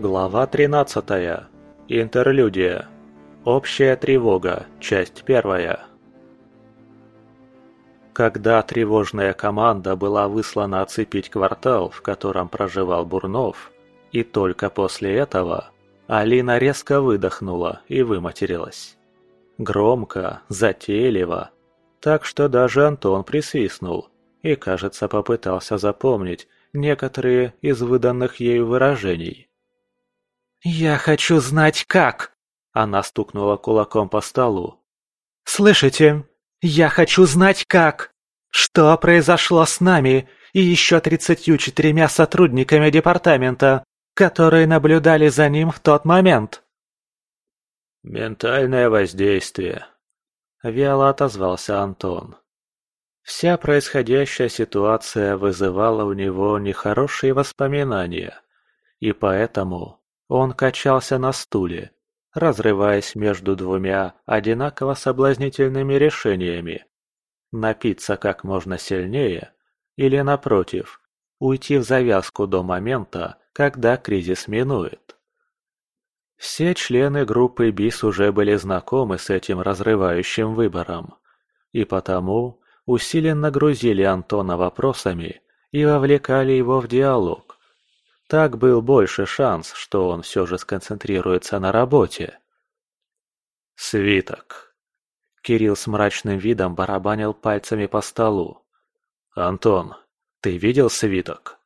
Глава 13. Интерлюдия. Общая тревога. Часть первая. Когда тревожная команда была выслана оцепить квартал, в котором проживал Бурнов, и только после этого Алина резко выдохнула и выматерилась. Громко, затейливо, так что даже Антон присвистнул и, кажется, попытался запомнить некоторые из выданных ею выражений. «Я хочу знать, как!» Она стукнула кулаком по столу. «Слышите? Я хочу знать, как! Что произошло с нами и еще тридцатью четырьмя сотрудниками департамента, которые наблюдали за ним в тот момент?» «Ментальное воздействие», — вяло отозвался Антон. Вся происходящая ситуация вызывала у него нехорошие воспоминания, и поэтому он качался на стуле, разрываясь между двумя одинаково соблазнительными решениями. Напиться как можно сильнее или, напротив, уйти в завязку до момента, когда кризис минует. Все члены группы БИС уже были знакомы с этим разрывающим выбором, и потому усиленно грузили Антона вопросами и вовлекали его в диалог. Так был больше шанс, что он все же сконцентрируется на работе. Свиток. Кирилл с мрачным видом барабанил пальцами по столу. «Антон, ты видел свиток?»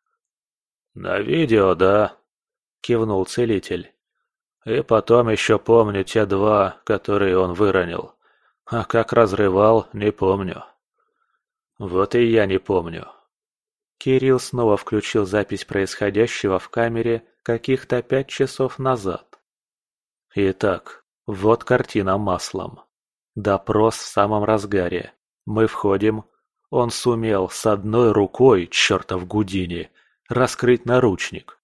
«На видео, да», — кивнул целитель. «И потом еще помню те два, которые он выронил. А как разрывал, не помню». «Вот и я не помню. Кирилл снова включил запись происходящего в камере каких-то пять часов назад. Итак, вот картина маслом. Допрос в самом разгаре. Мы входим. Он сумел с одной рукой, чертов Гудини, раскрыть наручник.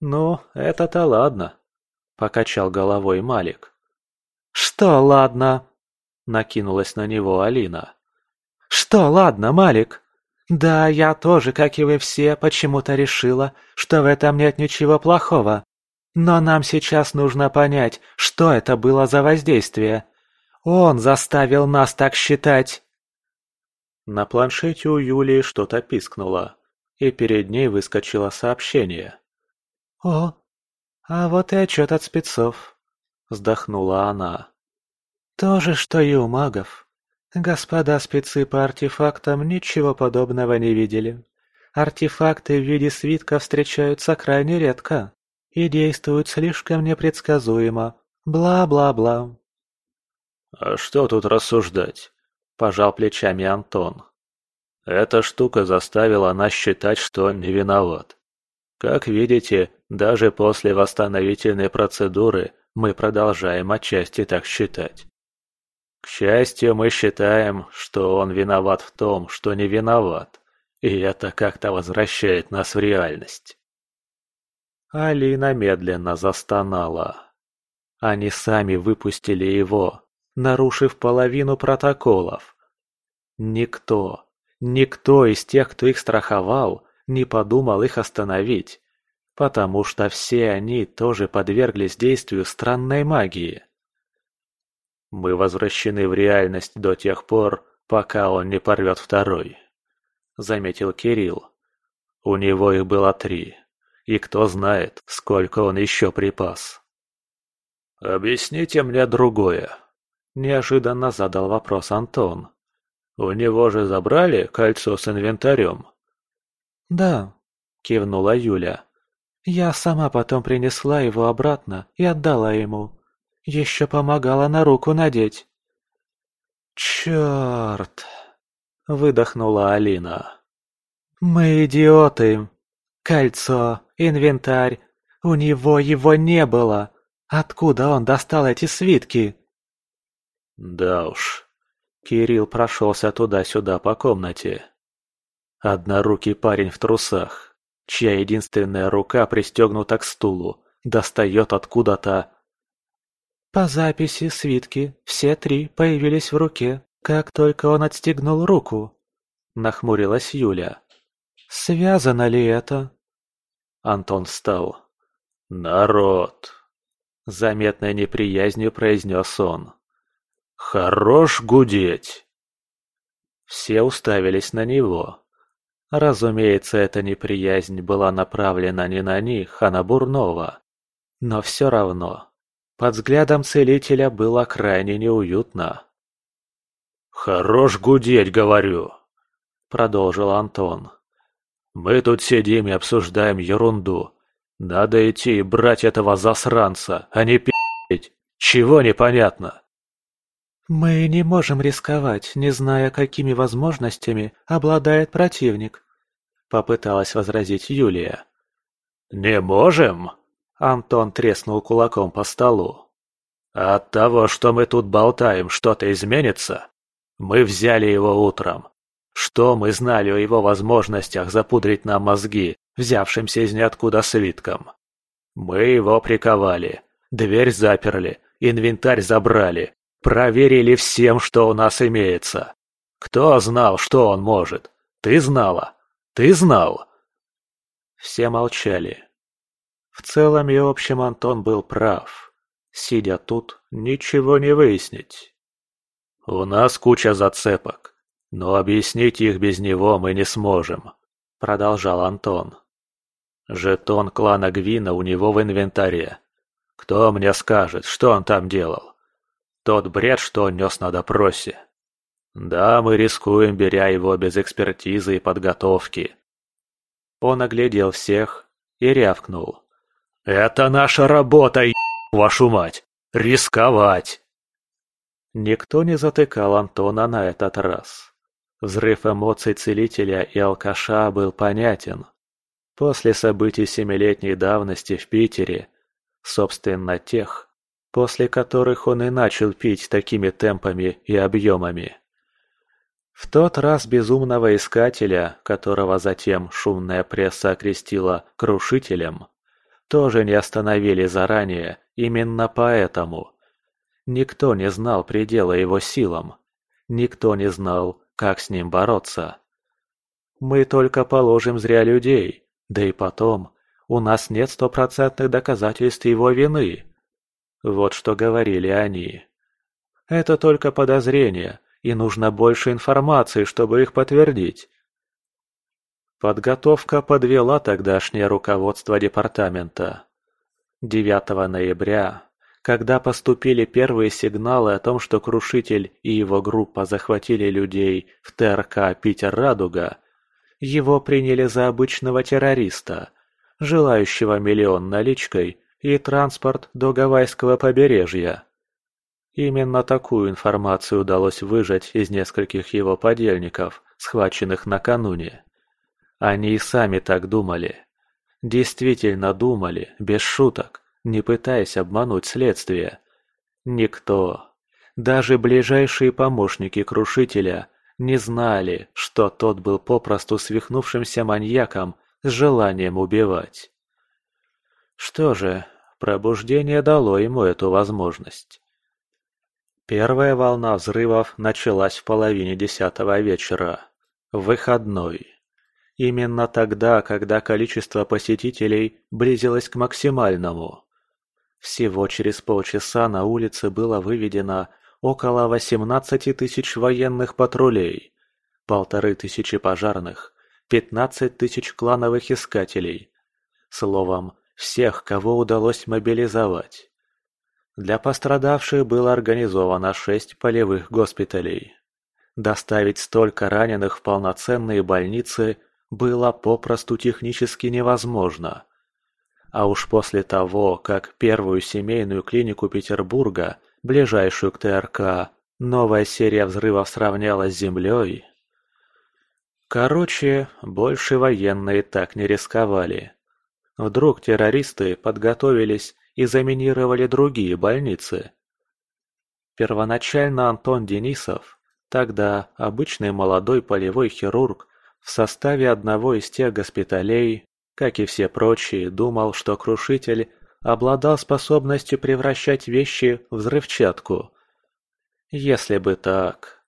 «Ну, это-то ладно», — покачал головой Малик. «Что ладно?» — накинулась на него Алина. «Что ладно, Малик?» Да, я тоже, как и вы все, почему-то решила, что в этом нет ничего плохого. Но нам сейчас нужно понять, что это было за воздействие. Он заставил нас так считать. На планшете у Юлии что-то пискнуло, и перед ней выскочило сообщение. «О, а вот и отчет от спецов», — вздохнула она. «То же, что и у магов». Господа спецы по артефактам ничего подобного не видели. Артефакты в виде свитка встречаются крайне редко и действуют слишком непредсказуемо. Бла-бла-бла. «А что тут рассуждать?» – пожал плечами Антон. «Эта штука заставила нас считать, что не виноват. Как видите, даже после восстановительной процедуры мы продолжаем отчасти так считать. К счастью, мы считаем, что он виноват в том, что не виноват, и это как-то возвращает нас в реальность. Алина медленно застонала. Они сами выпустили его, нарушив половину протоколов. Никто, никто из тех, кто их страховал, не подумал их остановить, потому что все они тоже подверглись действию странной магии. Мы возвращены в реальность до тех пор, пока он не порвет второй», — заметил Кирилл. «У него их было три, и кто знает, сколько он еще припас». «Объясните мне другое», — неожиданно задал вопрос Антон. «У него же забрали кольцо с инвентарем?» «Да», — кивнула Юля. «Я сама потом принесла его обратно и отдала ему. Еще помогала на руку надеть. «Черт!» — выдохнула Алина. «Мы идиоты! Кольцо, инвентарь, у него его не было! Откуда он достал эти свитки?» «Да уж». Кирилл прошелся туда-сюда по комнате. Однорукий парень в трусах, чья единственная рука пристегнута к стулу, достает откуда-то по записи свитки все три появились в руке, как только он отстегнул руку. Нахмурилась Юля. Связано ли это? Антон встал. «Народ!» — заметной неприязнью произнес он. «Хорош гудеть!» Все уставились на него. Разумеется, эта неприязнь была направлена не на них, а на Бурнова. Но все равно, под взглядом целителя было крайне неуютно. «Хорош гудеть, говорю!» — продолжил Антон. «Мы тут сидим и обсуждаем ерунду. Надо идти и брать этого засранца, а не пи***ть. Чего непонятно?» «Мы не можем рисковать, не зная, какими возможностями обладает противник», — попыталась возразить Юлия. «Не можем?» — Антон треснул кулаком по столу. «От того, что мы тут болтаем, что-то изменится? Мы взяли его утром. Что мы знали о его возможностях запудрить нам мозги, взявшимся из ниоткуда свитком? Мы его приковали, дверь заперли, инвентарь забрали, Проверили всем, что у нас имеется. Кто знал, что он может? Ты знала? Ты знал?» Все молчали. В целом и общем Антон был прав. Сидя тут, ничего не выяснить. «У нас куча зацепок, но объяснить их без него мы не сможем», — продолжал Антон. «Жетон клана Гвина у него в инвентаре. Кто мне скажет, что он там делал? Тот бред, что он нес на допросе. Да, мы рискуем, беря его без экспертизы и подготовки. Он оглядел всех и рявкнул. «Это наша работа, вашу мать! Рисковать!» Никто не затыкал Антона на этот раз. Взрыв эмоций целителя и алкаша был понятен. После событий семилетней давности в Питере, собственно тех, после которых он и начал пить такими темпами и объемами. В тот раз безумного искателя, которого затем шумная пресса окрестила «крушителем», тоже не остановили заранее именно поэтому. Никто не знал предела его силам. Никто не знал, как с ним бороться. Мы только положим зря людей, да и потом, у нас нет стопроцентных доказательств его вины. Вот что говорили они. Это только подозрения, и нужно больше информации, чтобы их подтвердить. Подготовка подвела тогдашнее руководство департамента. 9 ноября, когда поступили первые сигналы о том, что Крушитель и его группа захватили людей в ТРК «Питер-Радуга», его приняли за обычного террориста, желающего миллион наличкой и транспорт до Гавайского побережья. Именно такую информацию удалось выжать из нескольких его подельников, схваченных накануне. Они и сами так думали. Действительно думали, без шуток, не пытаясь обмануть следствие. Никто, даже ближайшие помощники Крушителя, не знали, что тот был попросту свихнувшимся маньяком с желанием убивать. Что же, Пробуждение дало ему эту возможность. Первая волна взрывов началась в половине десятого вечера, выходной. Именно тогда, когда количество посетителей близилось к максимальному. Всего через полчаса на улице было выведено около 18 тысяч военных патрулей, полторы тысячи пожарных, 15 тысяч клановых искателей. Словом, всех, кого удалось мобилизовать. Для пострадавших было организовано шесть полевых госпиталей. Доставить столько раненых в полноценные больницы было попросту технически невозможно. А уж после того, как первую семейную клинику Петербурга, ближайшую к ТРК, новая серия взрывов сравняла с землей... Короче, больше военные так не рисковали. Вдруг террористы подготовились и заминировали другие больницы. Первоначально Антон Денисов, тогда обычный молодой полевой хирург, в составе одного из тех госпиталей, как и все прочие, думал, что Крушитель обладал способностью превращать вещи в взрывчатку. Если бы так.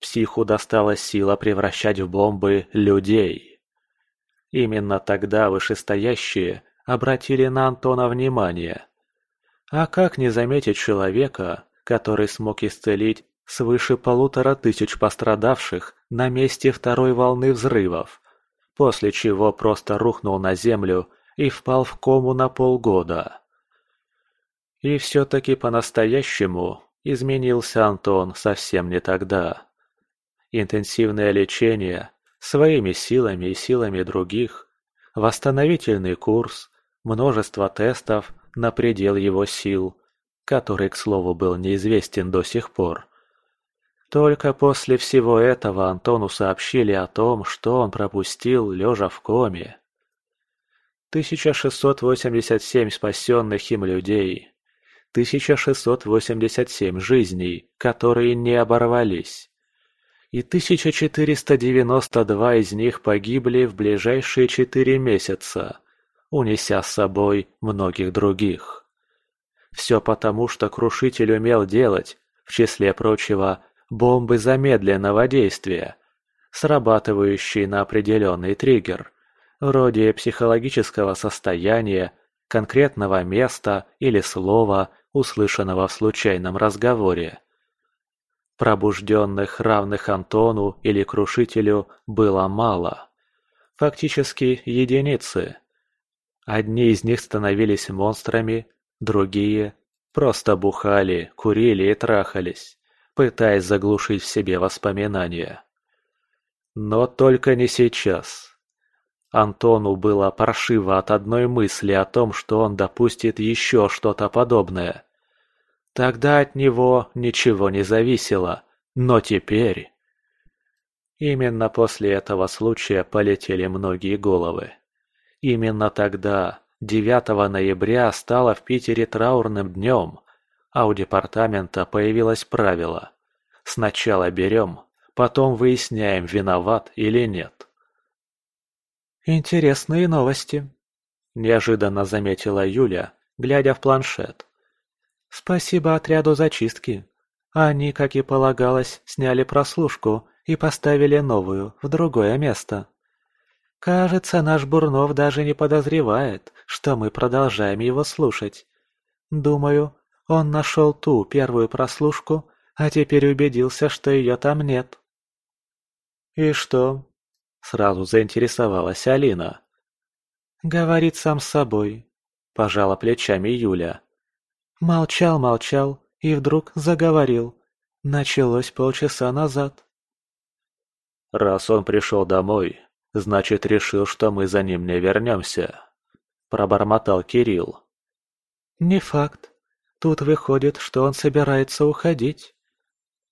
Психу досталась сила превращать в бомбы людей. Именно тогда вышестоящие, обратили на Антона внимание. А как не заметить человека, который смог исцелить свыше полутора тысяч пострадавших на месте второй волны взрывов, после чего просто рухнул на землю и впал в кому на полгода. И все-таки по-настоящему изменился Антон совсем не тогда. Интенсивное лечение своими силами и силами других, восстановительный курс, множество тестов на предел его сил, который, к слову, был неизвестен до сих пор. Только после всего этого Антону сообщили о том, что он пропустил, лежа в коме. 1687 спасенных им людей. 1687 жизней, которые не оборвались. И 1492 из них погибли в ближайшие четыре месяца, унеся с собой многих других. Все потому, что Крушитель умел делать, в числе прочего, бомбы замедленного действия, срабатывающие на определенный триггер – вроде психологического состояния, конкретного места или слова, услышанного в случайном разговоре. Пробужденных, равных Антону или Крушителю, было мало. Фактически единицы. Одни из них становились монстрами, другие просто бухали, курили и трахались, пытаясь заглушить в себе воспоминания. Но только не сейчас. Антону было паршиво от одной мысли о том, что он допустит еще что-то подобное. Тогда от него ничего не зависело, но теперь... Именно после этого случая полетели многие головы. Именно тогда, 9 ноября, стало в Питере траурным днем, а у департамента появилось правило. Сначала берем, потом выясняем, виноват или нет. «Интересные новости», – неожиданно заметила Юля, глядя в планшет. «Спасибо отряду зачистки. Они, как и полагалось, сняли прослушку и поставили новую, в другое место. Кажется, наш Бурнов даже не подозревает, что мы продолжаем его слушать. Думаю, он нашел ту первую прослушку, а теперь убедился, что ее там нет». «И что, Сразу заинтересовалась Алина. «Говорит сам с собой», – пожала плечами Юля. Молчал, молчал и вдруг заговорил. Началось полчаса назад. «Раз он пришел домой, значит, решил, что мы за ним не вернемся», – пробормотал Кирилл. «Не факт. Тут выходит, что он собирается уходить.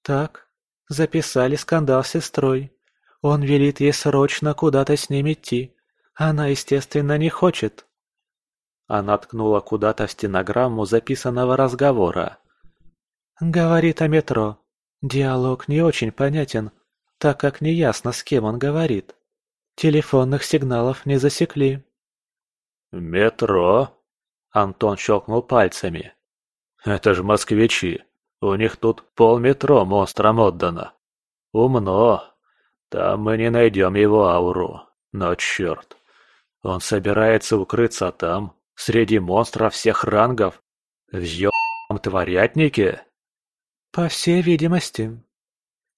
Так, записали скандал с сестрой. Он велит ей срочно куда-то с ним идти. Она, естественно, не хочет. Она ткнула куда-то в стенограмму записанного разговора. Говорит о метро. Диалог не очень понятен, так как неясно, с кем он говорит. Телефонных сигналов не засекли. «Метро?» Антон щелкнул пальцами. «Это же москвичи. У них тут полметро монстрам отдано. Умно. Там мы не найдем его ауру. Но черт. Он собирается укрыться там, среди монстров всех рангов, в ёбаном творятнике? По всей видимости.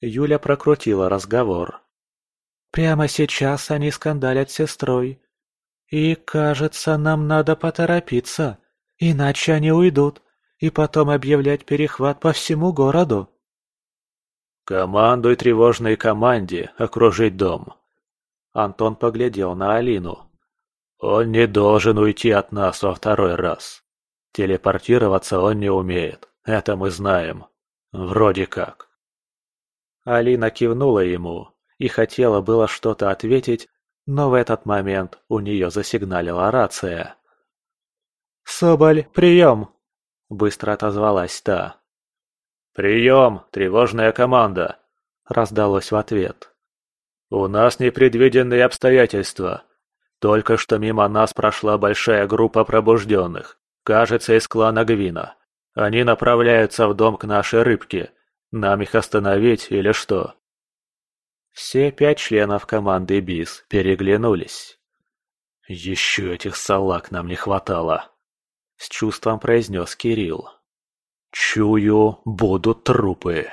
Юля прокрутила разговор. Прямо сейчас они скандалят с сестрой. И, кажется, нам надо поторопиться, иначе они уйдут, и потом объявлять перехват по всему городу. «Командуй тревожной команде окружить дом». Антон поглядел на Алину. «Он не должен уйти от нас во второй раз. Телепортироваться он не умеет, это мы знаем. Вроде как». Алина кивнула ему и хотела было что-то ответить, но в этот момент у нее засигналила рация. «Соболь, прием!» – быстро отозвалась та. «Прием! Тревожная команда!» – раздалось в ответ. «У нас непредвиденные обстоятельства. Только что мимо нас прошла большая группа пробужденных, кажется, из клана Гвина. Они направляются в дом к нашей рыбке. Нам их остановить или что?» Все пять членов команды БИС переглянулись. Еще этих салак нам не хватало. С чувством произнес Кирилл. Чую, будут трупы.